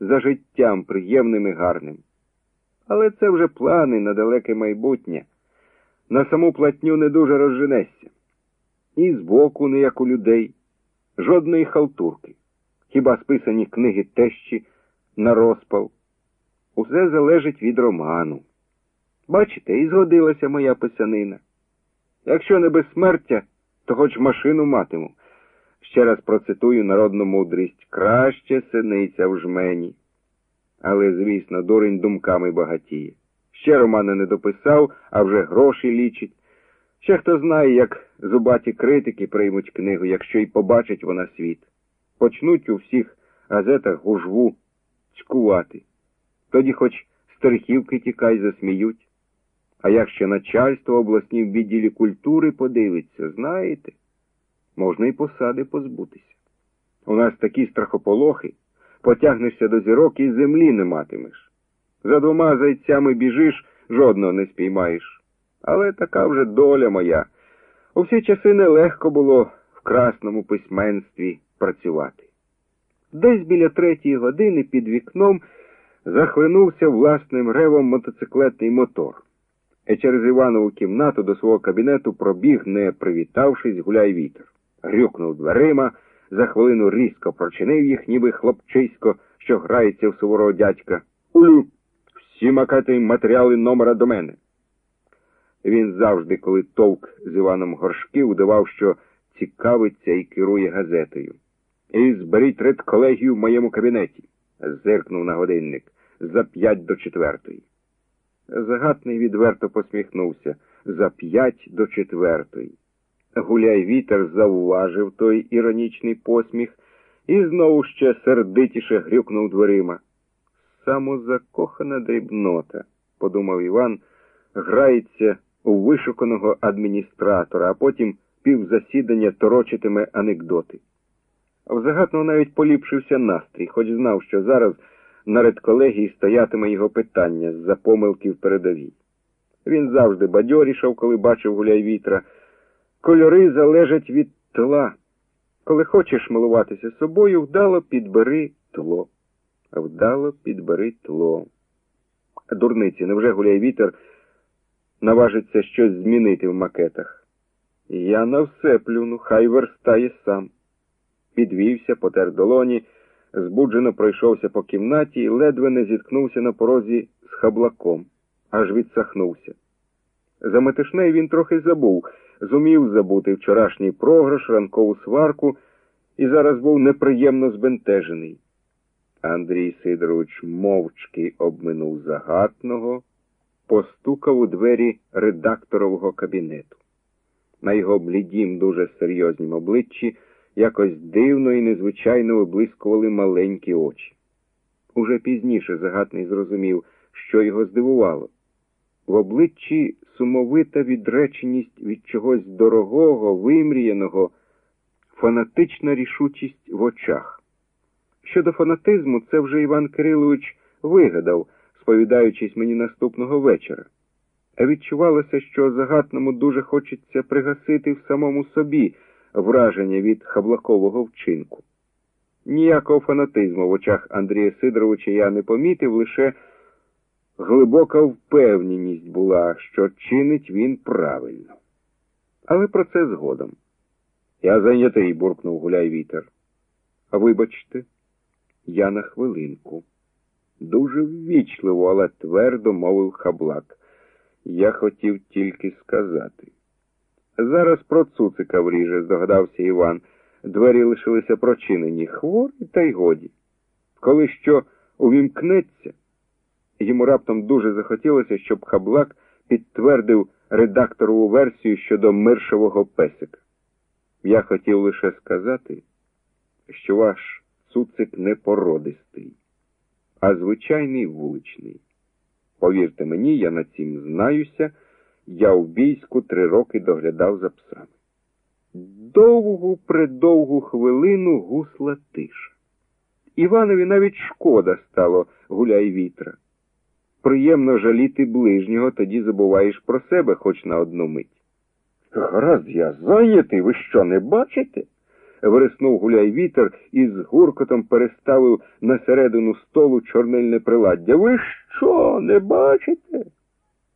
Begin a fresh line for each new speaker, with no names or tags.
за життям приємним і гарним. Але це вже плани на далеке майбутнє. На саму платню не дуже розженешся. І збоку не як у людей, жодної халтурки, хіба списані книги тещі на розпал. Усе залежить від роману. Бачите, і згодилася моя писанина. Якщо не безсмертя, то хоч машину матиму. Ще раз процитую народну мудрість краще синиця в жмені. Але, звісно, дурень думками багатіє. Ще романа не дописав, а вже гроші лічить. Ще хто знає, як зубаті критики приймуть книгу, якщо й побачить вона світ. Почнуть у всіх газетах гужву цькувати. Тоді хоч стерхівки тікай засміють. А як ще начальство обласній відділі культури подивиться, знаєте, можна і посади позбутися. У нас такі страхополохи, потягнешся до зірок і землі не матимеш. За двома зайцями біжиш, жодного не спіймаєш. Але така вже доля моя. У всі часи нелегко було в красному письменстві працювати. Десь біля третьої години під вікном захлинувся власним ревом мотоциклетний мотор. І через Іванову кімнату до свого кабінету пробіг, не привітавшись, гуляй вітер. Грюкнув дверима, за хвилину різко прочинив їх, ніби хлопчисько, що грається в суворого дядька. Улю, всі макети і матеріали номера до мене. Він завжди, коли товк з Іваном Горшки, удавав, що цікавиться і керує газетою. І зберіть редколегію в моєму кабінеті, зиркнув на годинник, за п'ять до четвертої. Загатний відверто посміхнувся за п'ять до четвертої. Гуляй вітер завважив той іронічний посміх і знову ще сердитіше грюкнув дверима. Самозакохана дрібнота, подумав Іван, грається у вишуканого адміністратора, а потім півзасідання торочитиме анекдоти. В загатного навіть поліпшився настрій, хоч знав, що зараз на редколегії стоятиме його питання з-за помилки в передовій. Він завжди бадьорішав, коли бачив гуляй вітра. Кольори залежать від тла. Коли хочеш милуватися собою, вдало підбери тло. Вдало підбери тло. Дурниці, невже гуляй вітер наважиться щось змінити в макетах? Я на все плюну, хай верстає сам. Підвівся, потер долоні, збуджено пройшовся по кімнаті і ледве не зіткнувся на порозі з хаблаком, аж відсахнувся. За метишнею він трохи забув, зумів забути вчорашній програш, ранкову сварку і зараз був неприємно збентежений. Андрій Сидорович мовчки обминув загатного, постукав у двері редакторового кабінету. На його блідім, дуже серйознім обличчі якось дивно і незвичайно виблискували маленькі очі. Уже пізніше загатний зрозумів, що його здивувало. В обличчі сумовита відреченість від чогось дорогого, вимріяного, фанатична рішучість в очах. Щодо фанатизму, це вже Іван Кирилович вигадав, сповідаючись мені наступного вечора. А відчувалося, що загатному дуже хочеться пригасити в самому собі враження від хаблакового вчинку. Ніякого фанатизму в очах Андрія Сидоровича я не помітив, лише глибока впевненість була, що чинить він правильно. Але про це згодом. Я зайнятий, буркнув гуляй вітер. А вибачте, я на хвилинку. Дуже ввічливо, але твердо мовив хаблак. Я хотів тільки сказати. Зараз про цуцика вріже, здогадався Іван. Двері лишилися прочинені. Хворий, та й годі. Коли що увімкнеться, йому раптом дуже захотілося, щоб хаблак підтвердив редакторову версію щодо миршового песика. Я хотів лише сказати, що ваш цуцик не породистий, а звичайний вуличний. Повірте мені, я на цім знаюся. Я в війську три роки доглядав за псами. Довгу придовгу хвилину гусла тиша. Іванові навіть шкода стало гуляй вітра. Приємно жаліти ближнього, тоді забуваєш про себе хоч на одну мить. Гаразд, я зайнятий, ви що не бачите? Вереснув гуляй вітер і з гуркотом переставив на середину столу чорнильне приладдя. Ви що, не бачите?